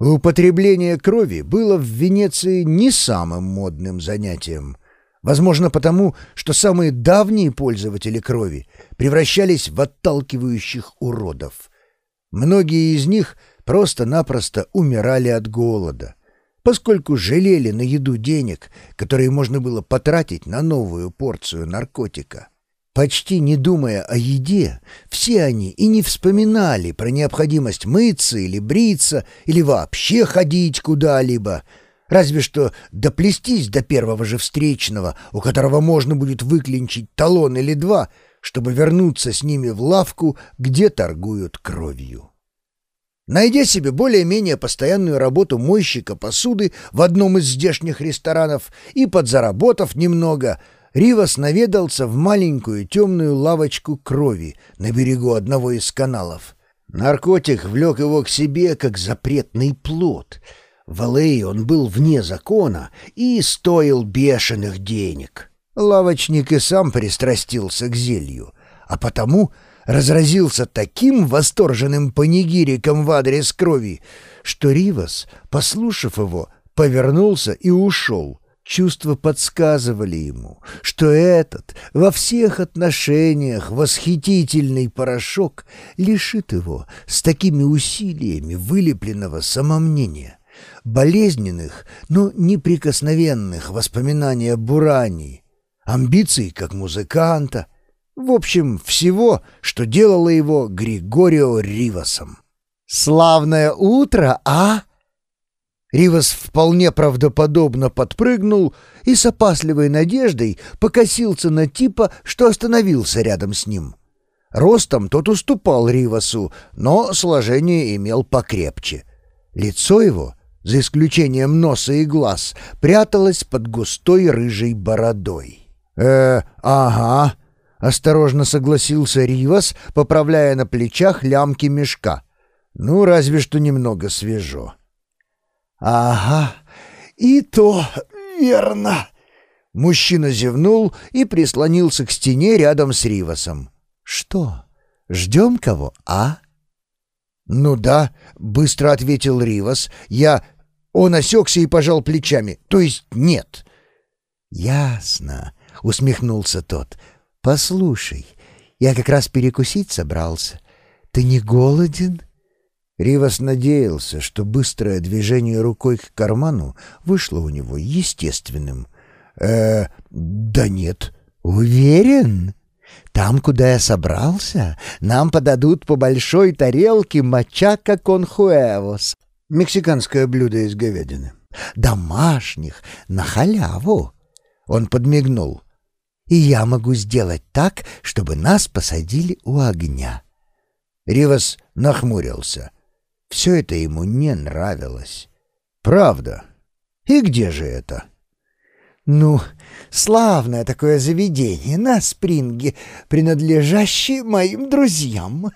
Употребление крови было в Венеции не самым модным занятием. Возможно, потому, что самые давние пользователи крови превращались в отталкивающих уродов. Многие из них просто-напросто умирали от голода, поскольку жалели на еду денег, которые можно было потратить на новую порцию наркотика. Почти не думая о еде, все они и не вспоминали про необходимость мыться или бриться, или вообще ходить куда-либо, разве что доплестись до первого же встречного, у которого можно будет выклинчить талон или два, чтобы вернуться с ними в лавку, где торгуют кровью. Найдя себе более-менее постоянную работу мойщика посуды в одном из здешних ресторанов и подзаработав немного — Ривас наведался в маленькую темную лавочку крови на берегу одного из каналов. Наркотик влек его к себе, как запретный плод. В Аллее он был вне закона и стоил бешеных денег. Лавочник и сам пристрастился к зелью, а потому разразился таким восторженным панигириком в адрес крови, что Ривас, послушав его, повернулся и ушел — Чувства подсказывали ему, что этот во всех отношениях восхитительный порошок лишит его с такими усилиями вылепленного самомнения, болезненных, но неприкосновенных воспоминаний о Буране, амбиций как музыканта, в общем, всего, что делало его Григорио Ривасом. «Славное утро, а?» Ривас вполне правдоподобно подпрыгнул и с опасливой надеждой покосился на типа, что остановился рядом с ним. Ростом тот уступал Ривасу, но сложение имел покрепче. Лицо его, за исключением носа и глаз, пряталось под густой рыжей бородой. «Э, ага», — осторожно согласился Ривас, поправляя на плечах лямки мешка. «Ну, разве что немного свежо». «Ага, и то верно!» Мужчина зевнул и прислонился к стене рядом с Ривасом. «Что, ждем кого, а?» «Ну да», — быстро ответил Ривас. «Я...» Он осекся и пожал плечами. «То есть нет». «Ясно», — усмехнулся тот. «Послушай, я как раз перекусить собрался. Ты не голоден?» Ривас надеялся, что быстрое движение рукой к карману вышло у него естественным. «Э, да нет». «Уверен? Там, куда я собрался, нам подадут по большой тарелке мачака кон хуэвос». Мексиканское блюдо из говядины. «Домашних, на халяву». Он подмигнул. «И я могу сделать так, чтобы нас посадили у огня». Ривас нахмурился — все это ему не нравилось. Правда. И где же это? Ну, славное такое заведение на Спринге, принадлежащее моим друзьям.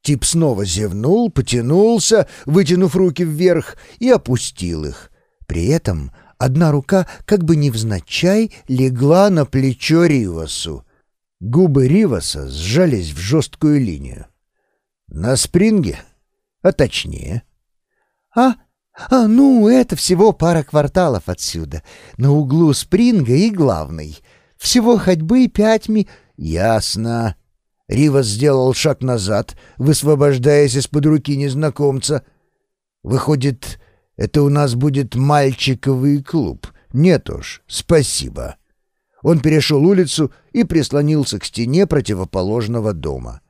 Тип снова зевнул, потянулся, вытянув руки вверх, и опустил их. При этом одна рука как бы невзначай легла на плечо Ривасу. Губы Риваса сжались в жесткую линию. «На спринге?» А точнее? А? А, ну, это всего пара кварталов отсюда, на углу Спринга и Главной. Всего ходьбы пять ми... Ясно. Ривас сделал шаг назад, высвобождаясь из-под руки незнакомца. Выходит, это у нас будет мальчиковый клуб. Нет уж, спасибо. Он перешел улицу и прислонился к стене противоположного дома.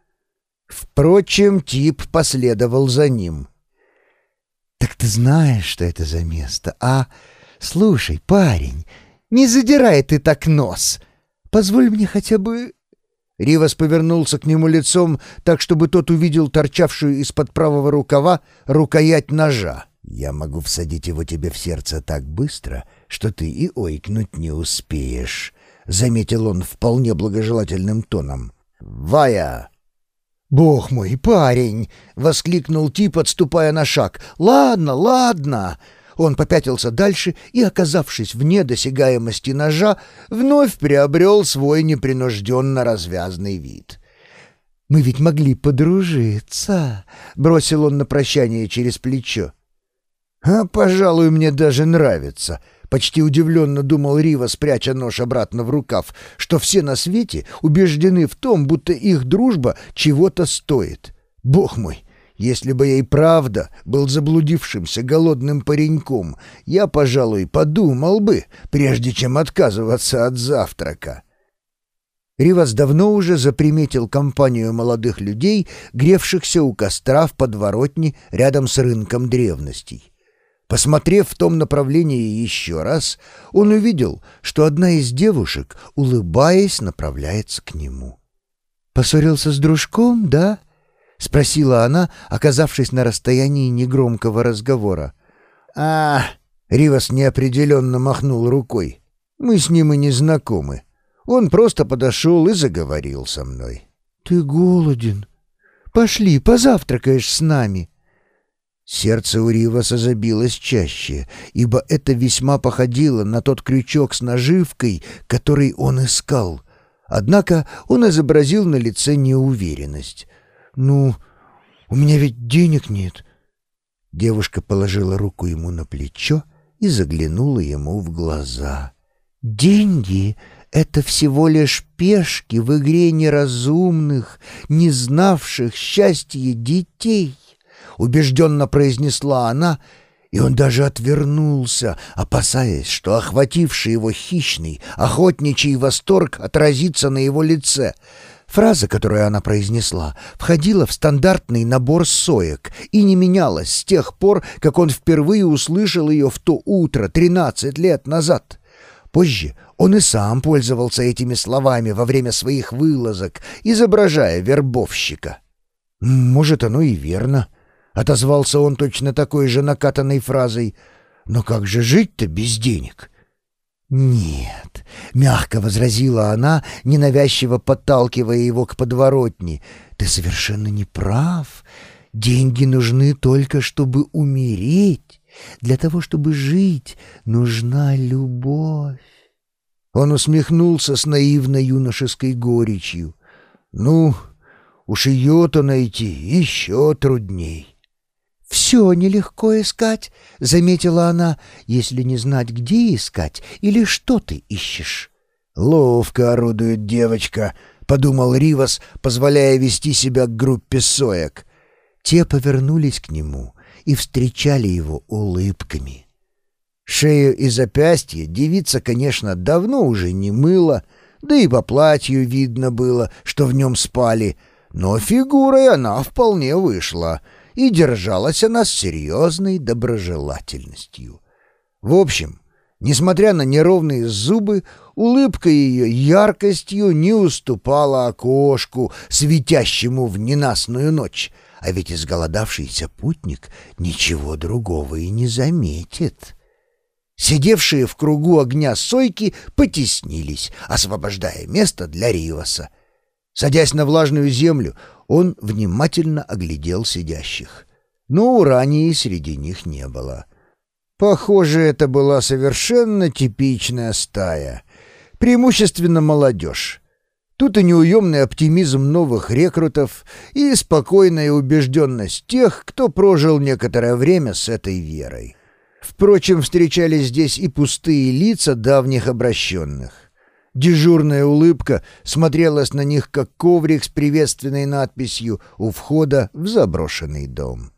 Впрочем, тип последовал за ним. «Так ты знаешь, что это за место, а? Слушай, парень, не задирай ты так нос. Позволь мне хотя бы...» Ривас повернулся к нему лицом так, чтобы тот увидел торчавшую из-под правого рукава рукоять ножа. «Я могу всадить его тебе в сердце так быстро, что ты и ойкнуть не успеешь», — заметил он вполне благожелательным тоном. «Вая!» «Бог мой, парень!» — воскликнул тип, отступая на шаг. «Ладно, ладно!» Он попятился дальше и, оказавшись вне досягаемости ножа, вновь приобрел свой непринужденно развязный вид. «Мы ведь могли подружиться!» — бросил он на прощание через плечо. «А, пожалуй, мне даже нравится», — почти удивленно думал Рива, спряча нож обратно в рукав, что все на свете убеждены в том, будто их дружба чего-то стоит. «Бог мой, если бы я и правда был заблудившимся голодным пареньком, я, пожалуй, подумал бы, прежде чем отказываться от завтрака». Ривас давно уже заприметил компанию молодых людей, гревшихся у костра в подворотне рядом с рынком древностей. Посмотрев в том направлении еще раз, он увидел, что одна из девушек, улыбаясь, направляется к нему. «Поссорился с дружком, да?» — спросила она, оказавшись на расстоянии негромкого разговора. «А...» — Ривас неопределенно махнул рукой. «Мы с ним и не знакомы». Он просто подошел и заговорил со мной. «Ты голоден. Пошли, позавтракаешь с нами». Сердце у Риваса забилось чаще, ибо это весьма походило на тот крючок с наживкой, который он искал. Однако он изобразил на лице неуверенность. «Ну, у меня ведь денег нет». Девушка положила руку ему на плечо и заглянула ему в глаза. «Деньги это всего лишь пешки в игре неразумных, не знавших счастья детей», — убежденно произнесла она, и он даже отвернулся, опасаясь, что охвативший его хищный, охотничий восторг отразится на его лице. Фраза, которую она произнесла, входила в стандартный набор соек и не менялась с тех пор, как он впервые услышал ее в то утро, тринадцать лет назад. Позже он и сам пользовался этими словами во время своих вылазок, изображая вербовщика. «Может, оно и верно», — отозвался он точно такой же накатанной фразой. «Но как же жить-то без денег?» «Нет», — мягко возразила она, ненавязчиво подталкивая его к подворотне, — «ты совершенно не прав. Деньги нужны только, чтобы умереть». Для того, чтобы жить, нужна любовь. Он усмехнулся с наивной юношеской горечью. «Ну, уж ее-то найти еще трудней». «Все нелегко искать», — заметила она, «если не знать, где искать или что ты ищешь». «Ловко орудует девочка», — подумал Ривас, позволяя вести себя к группе соек. Те повернулись к нему, и встречали его улыбками. Шею и запястье девица, конечно, давно уже не мыла, да и по платью видно было, что в нем спали, но фигурой она вполне вышла, и держалась она с серьезной доброжелательностью. В общем, несмотря на неровные зубы, улыбка ее яркостью не уступала окошку, светящему в ненастную ночь — а ведь изголодавшийся путник ничего другого и не заметит. Сидевшие в кругу огня сойки потеснились, освобождая место для Риваса. Садясь на влажную землю, он внимательно оглядел сидящих. Но урании среди них не было. Похоже, это была совершенно типичная стая. Преимущественно молодежь. Тут и неуемный оптимизм новых рекрутов, и спокойная убежденность тех, кто прожил некоторое время с этой верой. Впрочем, встречались здесь и пустые лица давних обращенных. Дежурная улыбка смотрелась на них, как коврик с приветственной надписью у входа в заброшенный дом.